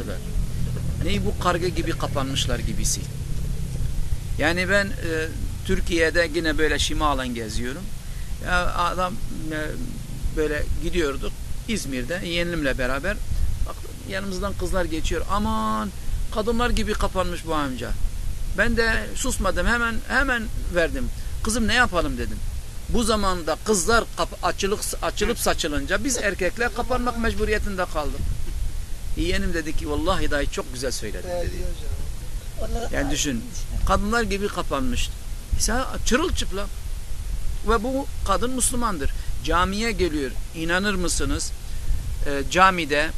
kapattılar. Neyi bu karga gibi kapanmışlar gibisi. Yani ben e, Türkiye'de yine böyle şimalen geziyorum. Ya adam e, böyle gidiyorduk İzmir'de yeğenimle beraber bak, yanımızdan kızlar geçiyor. Aman kadınlar gibi kapanmış bu amca. Ben de susmadım hemen hemen verdim. Kızım ne yapalım dedim. Bu zamanda kızlar açılıp saçılınca biz erkekler kapanmak mecburiyetinde kaldık. Yeğenim dedi ki vallahi dahi çok güzel söyledin dedi. Yani düşün kadınlar gibi kapanmıştı. İsa çırılçıplak. Ve bu kadın Müslümandır. Camiye geliyor. İnanır mısınız? Ee, camide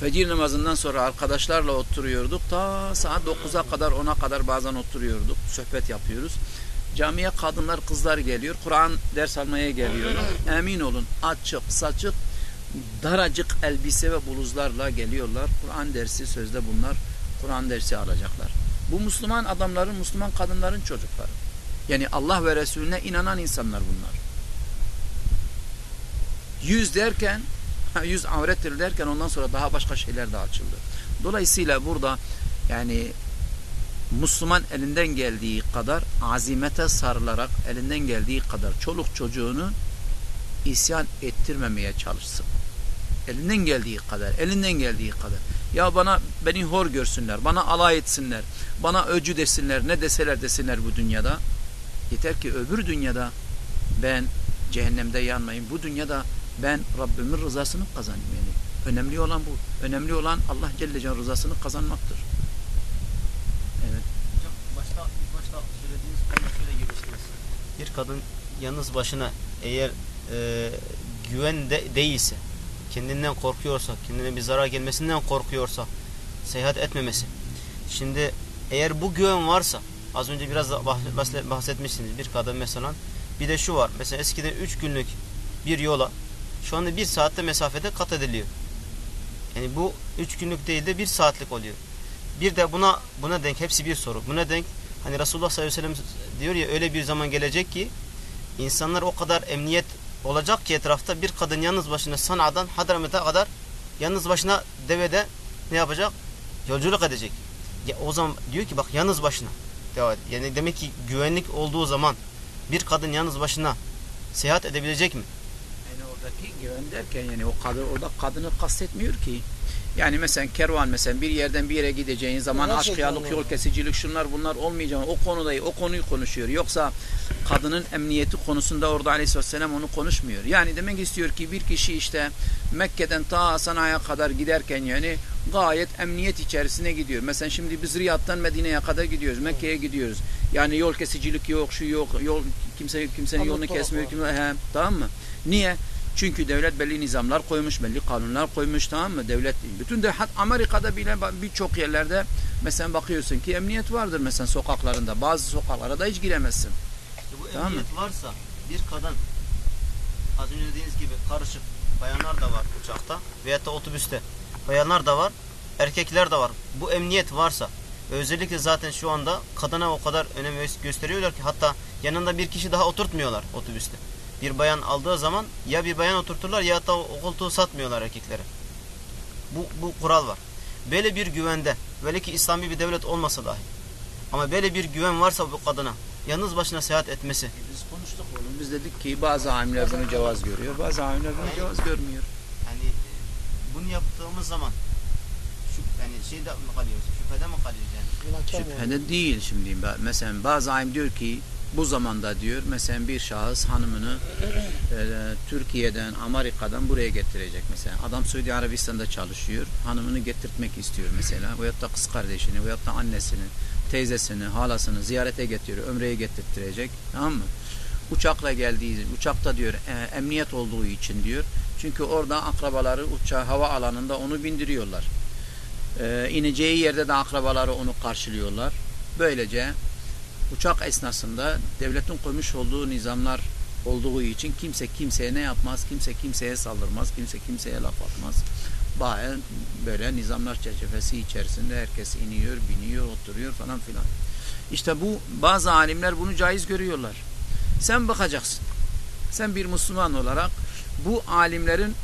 fecir namazından sonra arkadaşlarla oturuyorduk. Ta saat 9'a kadar 10'a kadar bazen oturuyorduk. Sohbet yapıyoruz. Camiye kadınlar kızlar geliyor. Kur'an ders almaya geliyorlar. Emin olun açık saçık daracık elbise ve bluzlarla geliyorlar. Kur'an dersi sözde bunlar Kur'an dersi alacaklar. Bu Müslüman adamların, Müslüman kadınların çocukları. Yani Allah ve Resulüne inanan insanlar bunlar. Yüz derken, yüz avrettir derken ondan sonra daha başka şeyler de açıldı. Dolayısıyla burada yani Müslüman elinden geldiği kadar azimete sarılarak elinden geldiği kadar çoluk çocuğunu isyan ettirmemeye çalışsın. Elinden geldiği kadar, elinden geldiği kadar. Ya bana beni hor görsünler, bana alay etsinler, bana öcü desinler, ne deseler desinler bu dünyada. Yeter ki öbür dünyada ben cehennemde yanmayayım. Bu dünyada ben Rabbimin rızasını kazanayım yani. Önemli olan bu. Önemli olan Allah Celle Celle'nin rızasını kazanmaktır. Evet. Hocam başta, başta söylediğiniz konuda şöyle girmiştiniz. Bir kadın yalnız başına eğer e, güven de, değilse, kendinden korkuyorsa, kendine bir zarar gelmesinden korkuyorsa, seyahat etmemesi. Şimdi eğer bu güven varsa, az önce biraz bahsetmişsiniz bir kadın mesela. Bir de şu var, mesela eskiden 3 günlük bir yola şu anda bir saatte mesafede kat ediliyor. Yani bu 3 günlük değil de bir saatlik oluyor. Bir de buna buna denk hepsi bir soru. Buna denk hani Resulullah sallallahu aleyhi ve sellem diyor ya öyle bir zaman gelecek ki insanlar o kadar emniyet olacak ki etrafta bir kadın yalnız başına Sana'dan Hadramet'e kadar yalnız başına devede ne yapacak? Yolculuk edecek. Ya, o zaman diyor ki bak yalnız başına. Yani demek ki güvenlik olduğu zaman bir kadın yalnız başına seyahat edebilecek mi? Yani oradaki güven derken yani o kadın orada kadını kastetmiyor ki. Yani mesela kervan mesela bir yerden bir yere gideceğin zaman aşkıyalık, yol kesicilik şunlar bunlar olmayacak. O konuda o konuyu konuşuyor. Yoksa kadının emniyeti konusunda orada aleyhisselam onu konuşmuyor. Yani demek istiyor ki bir kişi işte Mekke'den ta Sana'ya kadar giderken yani gayet emniyet içerisine gidiyor. Mesela şimdi biz Riyad'dan Medine'ye kadar gidiyoruz. Mekke'ye gidiyoruz. Yani yol kesicilik yok, şu yok, yol kimse kimsenin yolunu kesmiyor. Kimse, he, tamam mı? Niye? Çünkü devlet belli nizamlar koymuş, belli kanunlar koymuş tamam mı? Devlet bütün de hat Amerika'da bile birçok yerlerde mesela bakıyorsun ki emniyet vardır mesela sokaklarında. Bazı sokaklara da hiç giremezsin. Tamam mı? emniyet varsa bir kadın az önce dediğiniz gibi karışık bayanlar da var uçakta veyahut da otobüste. Bayanlar da var, erkekler de var. Bu emniyet varsa özellikle zaten şu anda kadına o kadar önem gö- gösteriyorlar ki hatta yanında bir kişi daha oturtmuyorlar otobüste. Bir bayan aldığı zaman ya bir bayan oturturlar ya da o koltuğu satmıyorlar erkeklere. Bu, bu kural var. Böyle bir güvende, böyle ki İslami bir devlet olmasa dahi ama böyle bir güven varsa bu kadına yalnız başına seyahat etmesi Biz konuştuk bunu. Biz dedik ki bazı alimler bunu cevaz görüyor. Bazı alimler bunu cevaz görmüyor. yani e, bunu yaptığımız zaman şu yani şeyde mi kalıyoruz? Şüphede mi kalıyoruz yani. Şüphede değil şimdi. Mesela bazı alim diyor ki bu zamanda diyor mesela bir şahıs hanımını e, Türkiye'den, Amerika'dan buraya getirecek mesela. Adam Suudi Arabistan'da çalışıyor. Hanımını getirtmek istiyor mesela. Veyahut da kız kardeşini, veyahut da annesini, teyzesini, halasını ziyarete getiriyor. Ömreye getirttirecek. Tamam mı? Uçakla geldiği, uçakta diyor e, emniyet olduğu için diyor. Çünkü orada akrabaları uçağa hava alanında onu bindiriyorlar. E, ineceği yerde de akrabaları onu karşılıyorlar. Böylece uçak esnasında devletin koymuş olduğu nizamlar olduğu için kimse kimseye ne yapmaz, kimse kimseye saldırmaz, kimse kimseye laf atmaz. Bayağı böyle nizamlar çerçevesi içerisinde herkes iniyor, biniyor, oturuyor falan filan. İşte bu bazı alimler bunu caiz görüyorlar. Sen bakacaksın. Sen bir Müslüman olarak bu alimlerin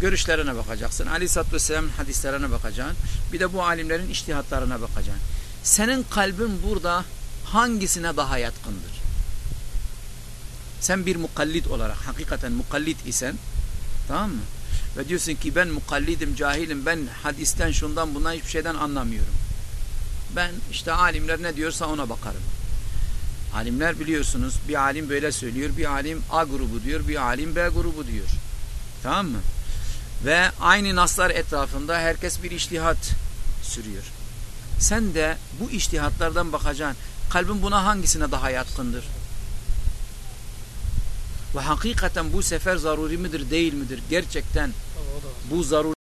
görüşlerine bakacaksın. Aleyhisselatü Vesselam'ın hadislerine bakacaksın. Bir de bu alimlerin iştihatlarına bakacaksın. Senin kalbin burada hangisine daha yatkındır? Sen bir mukallit olarak hakikaten mukallit isen tamam mı? Ve diyorsun ki ben mukallidim, cahilim, ben hadisten şundan bundan hiçbir şeyden anlamıyorum. Ben işte alimler ne diyorsa ona bakarım. Alimler biliyorsunuz bir alim böyle söylüyor, bir alim A grubu diyor, bir alim B grubu diyor. Tamam mı? Ve aynı naslar etrafında herkes bir iştihat sürüyor. Sen de bu iştihatlardan bakacaksın. Kalbin buna hangisine daha yatkındır? Ve hakikaten bu sefer zaruri midir değil midir? Gerçekten bu zaruri